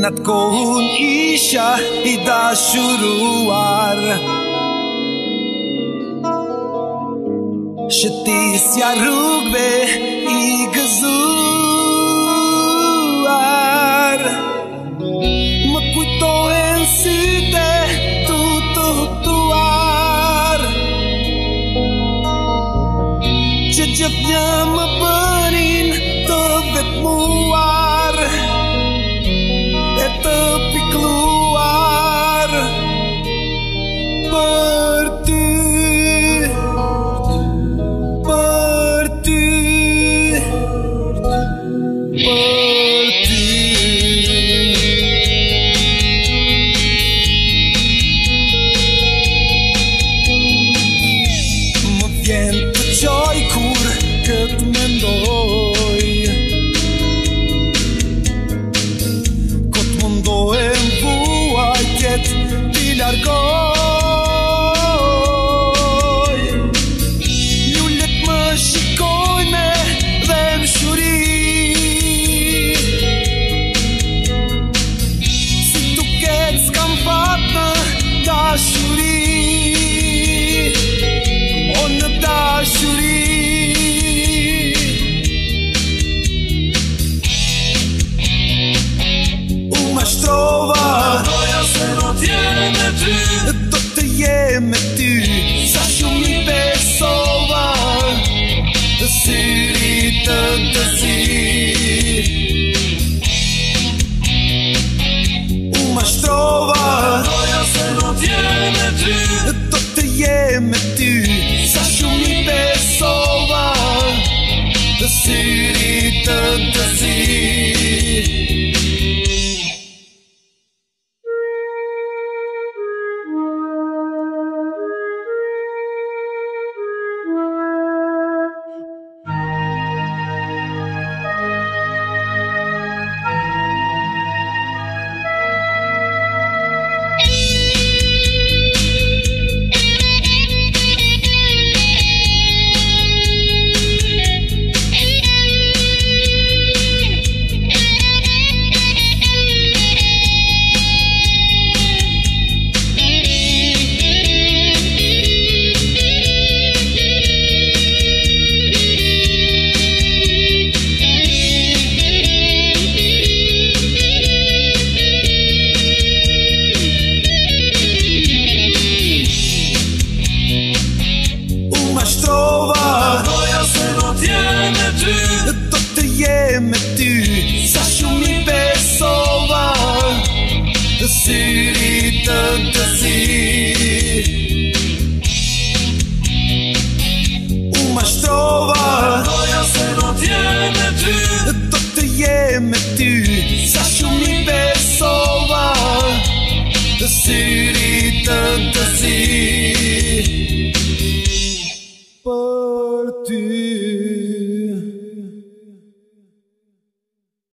në të kohën isha i dashuruar Shëtisja rrugve i gëzuar me Do të jem me ty Sa shumë i besova Dësiri të dësiri